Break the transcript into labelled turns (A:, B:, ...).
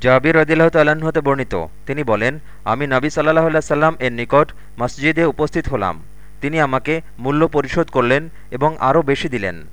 A: জাবির রদিল্লাহ তাল্লাহ্ন হতে বর্ণিত। তিনি বলেন, আমি নবী সাল্লাহ সাল্লাম এর নিকট মসজিদে উপস্থিত হলাম। তিনি আমাকে মূল্য পরিশোধ করলেন এবং আরও বেশি দিলেন।